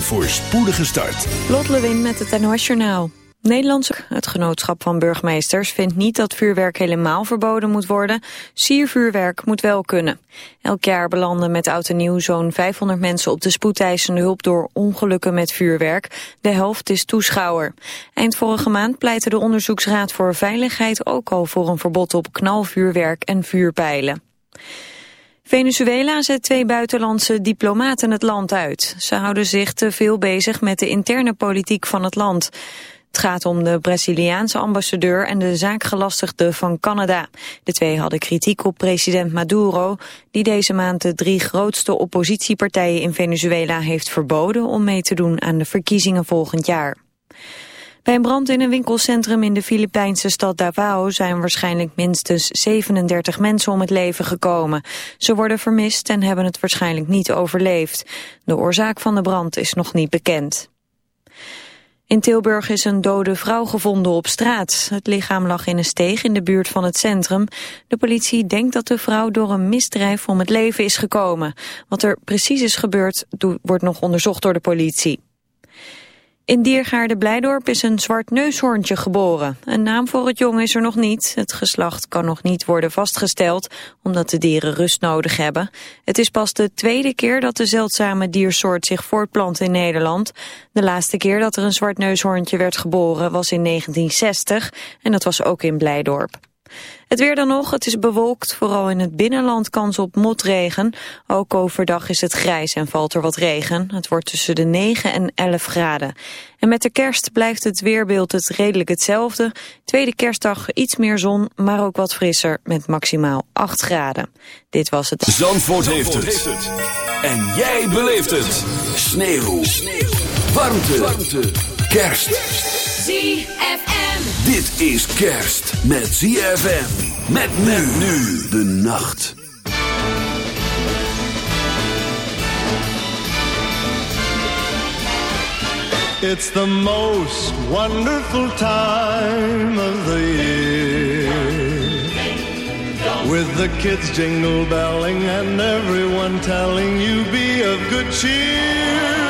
voorspoedige start. Lot Lewin met het NOS Journaal. Nederlandse, het genootschap van burgemeesters, vindt niet dat vuurwerk helemaal verboden moet worden. Siervuurwerk moet wel kunnen. Elk jaar belanden met oud en nieuw zo'n 500 mensen op de spoedeisende hulp door ongelukken met vuurwerk. De helft is toeschouwer. Eind vorige maand pleitte de Onderzoeksraad voor Veiligheid ook al voor een verbod op knalvuurwerk en vuurpijlen. Venezuela zet twee buitenlandse diplomaten het land uit. Ze houden zich te veel bezig met de interne politiek van het land. Het gaat om de Braziliaanse ambassadeur en de zaakgelastigde van Canada. De twee hadden kritiek op president Maduro, die deze maand de drie grootste oppositiepartijen in Venezuela heeft verboden om mee te doen aan de verkiezingen volgend jaar. Bij een brand in een winkelcentrum in de Filipijnse stad Davao zijn waarschijnlijk minstens 37 mensen om het leven gekomen. Ze worden vermist en hebben het waarschijnlijk niet overleefd. De oorzaak van de brand is nog niet bekend. In Tilburg is een dode vrouw gevonden op straat. Het lichaam lag in een steeg in de buurt van het centrum. De politie denkt dat de vrouw door een misdrijf om het leven is gekomen. Wat er precies is gebeurd wordt nog onderzocht door de politie. In Diergaarde Blijdorp is een zwart neushoorntje geboren. Een naam voor het jong is er nog niet. Het geslacht kan nog niet worden vastgesteld, omdat de dieren rust nodig hebben. Het is pas de tweede keer dat de zeldzame diersoort zich voortplant in Nederland. De laatste keer dat er een zwart neushoorntje werd geboren was in 1960 en dat was ook in Blijdorp. Het weer dan nog, het is bewolkt, vooral in het binnenland kans op motregen. Ook overdag is het grijs en valt er wat regen. Het wordt tussen de 9 en 11 graden. En met de kerst blijft het weerbeeld het redelijk hetzelfde. Tweede kerstdag iets meer zon, maar ook wat frisser met maximaal 8 graden. Dit was het. Zandvoort, heeft, het. En jij beleeft het. Sneeuw. Sneeuw. Warmte. Warmte. Kerst. ZFM. Dit is kerst met ZFM. Met men nu de nacht. It's the most wonderful time of the year. With the kids jingle belling and everyone telling you be of good cheer.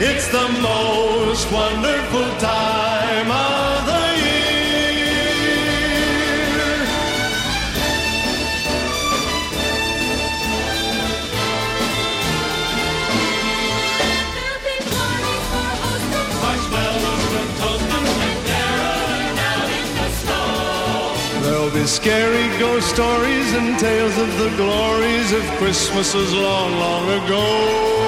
It's the most wonderful time of the year. There'll be parties for and toasting and out in the snow. There'll be scary ghost stories and tales of the glories of Christmases long, long ago.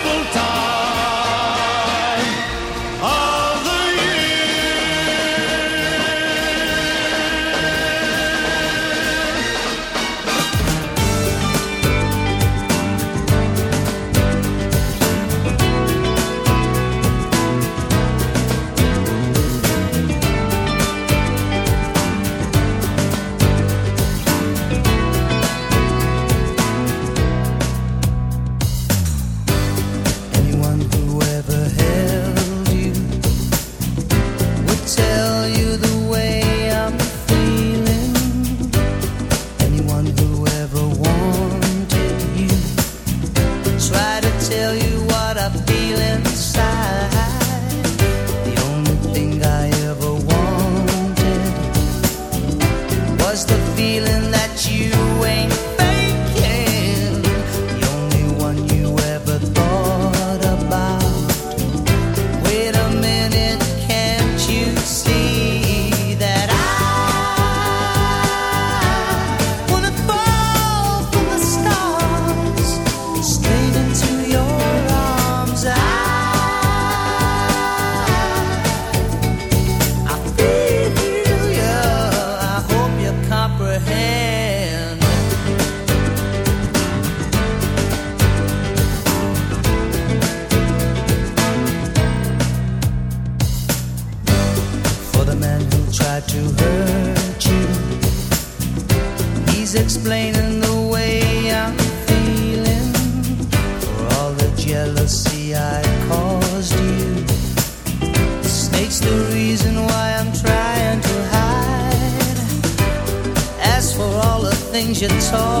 서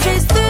chase thrills.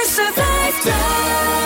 50.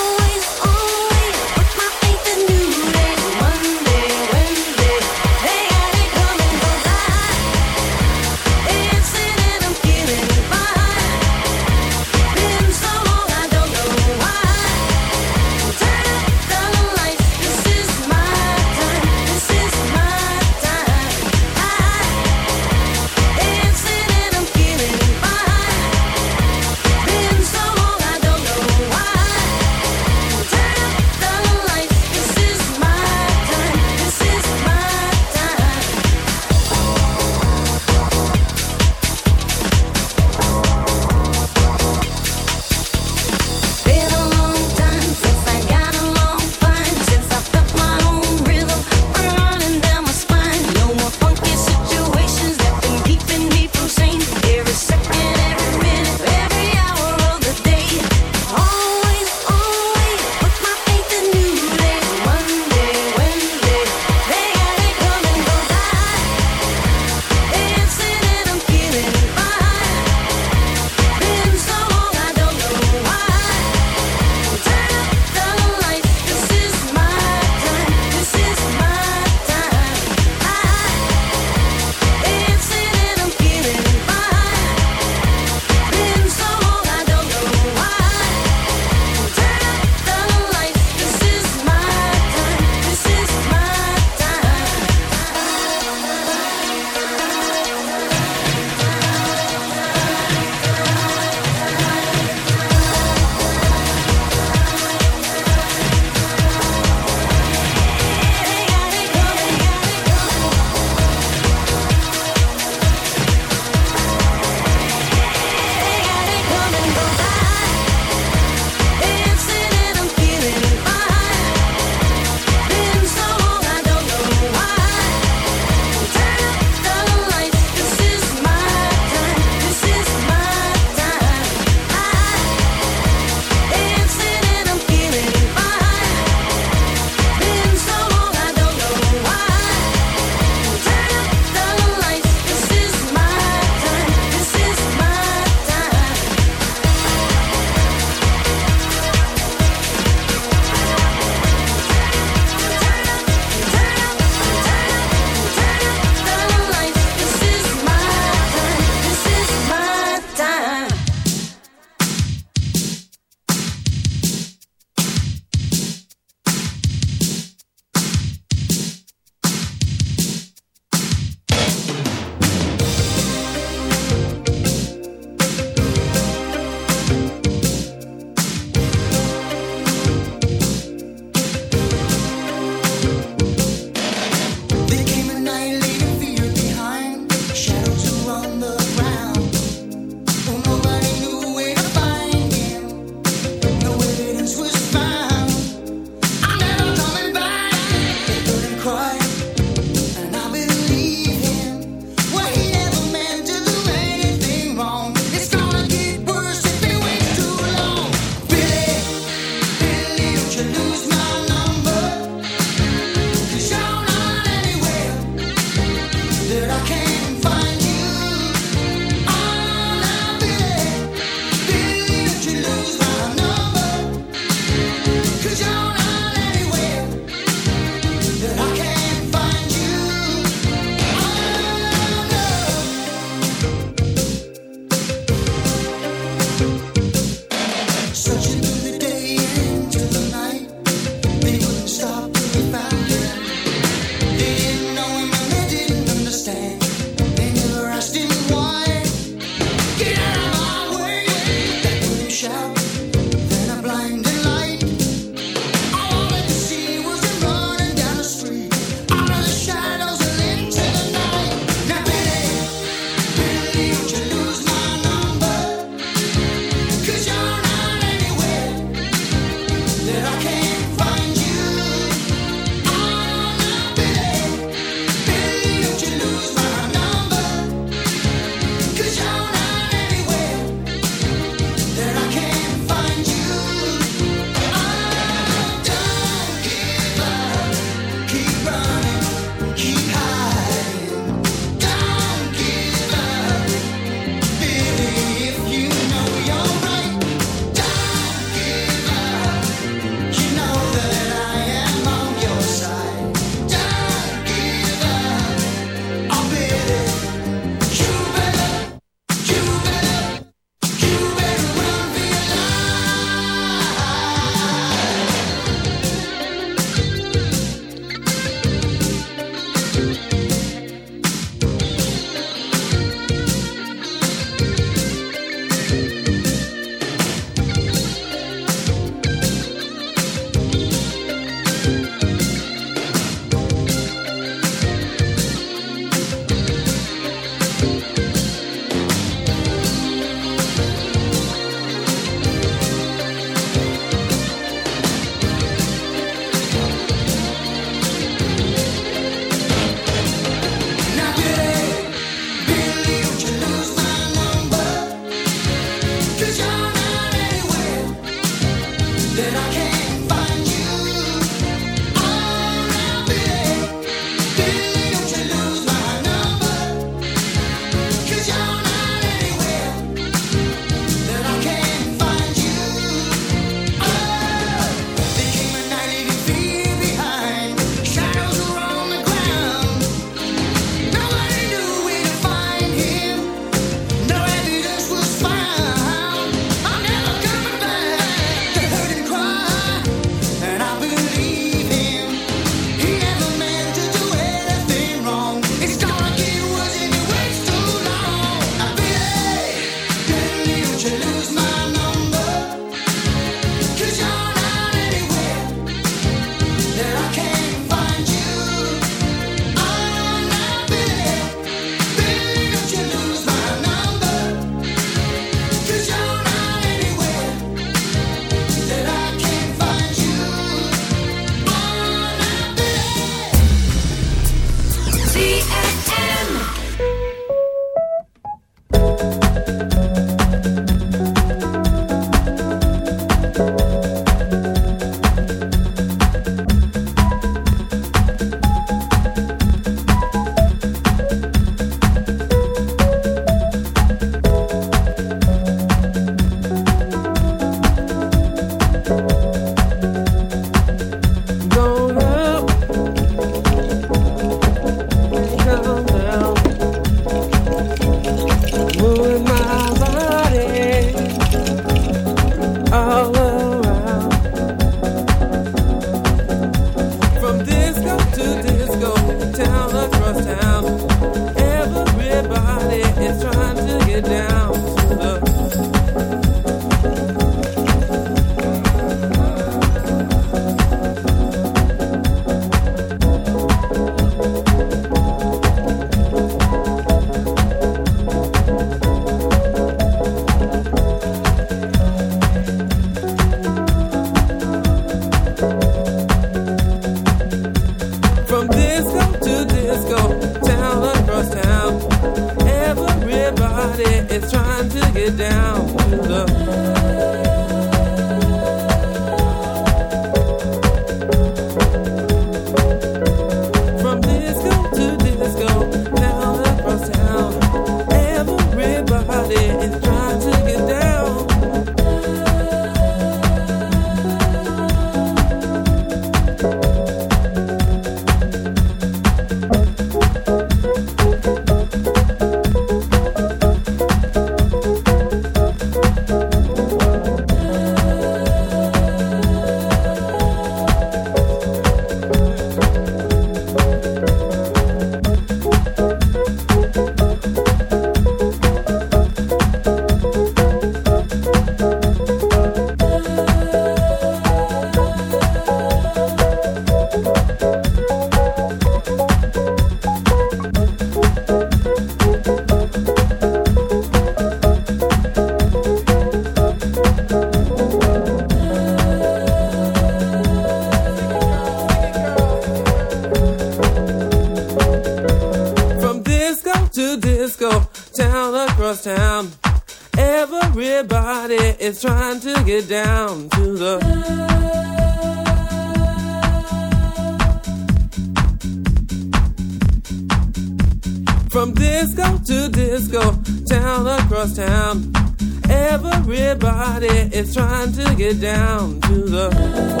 Get down to the.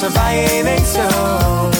surviving so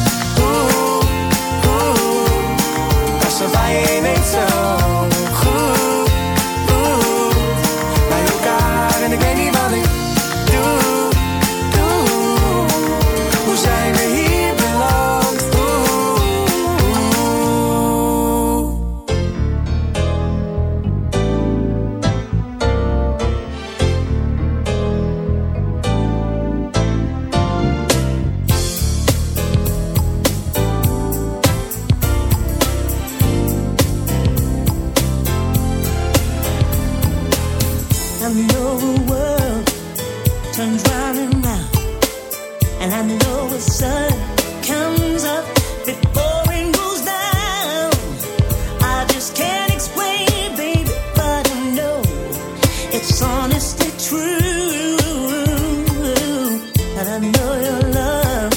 I know your love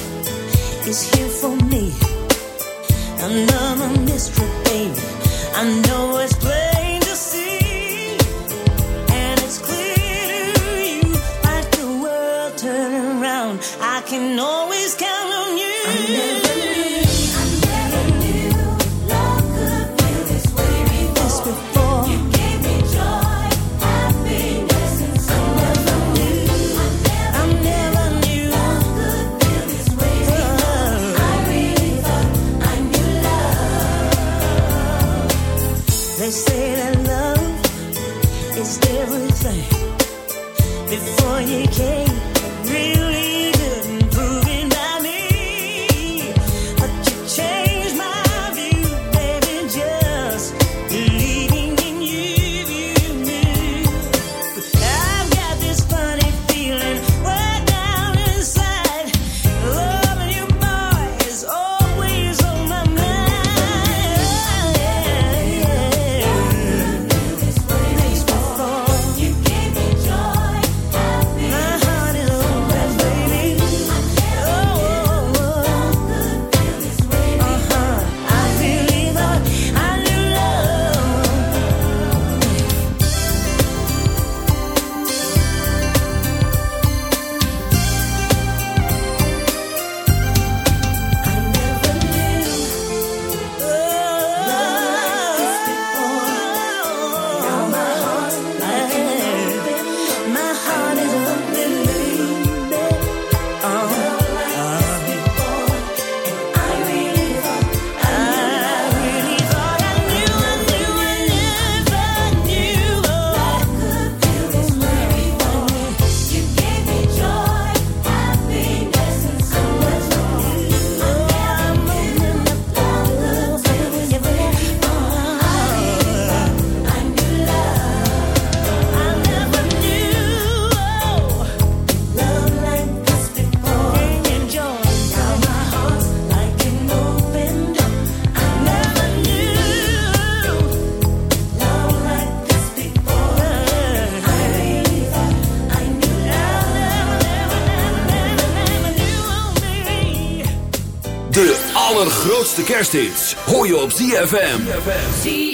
is here for me. Mystery, baby. I know. grootste hoor je op ZFM. ZFM.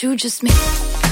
you just make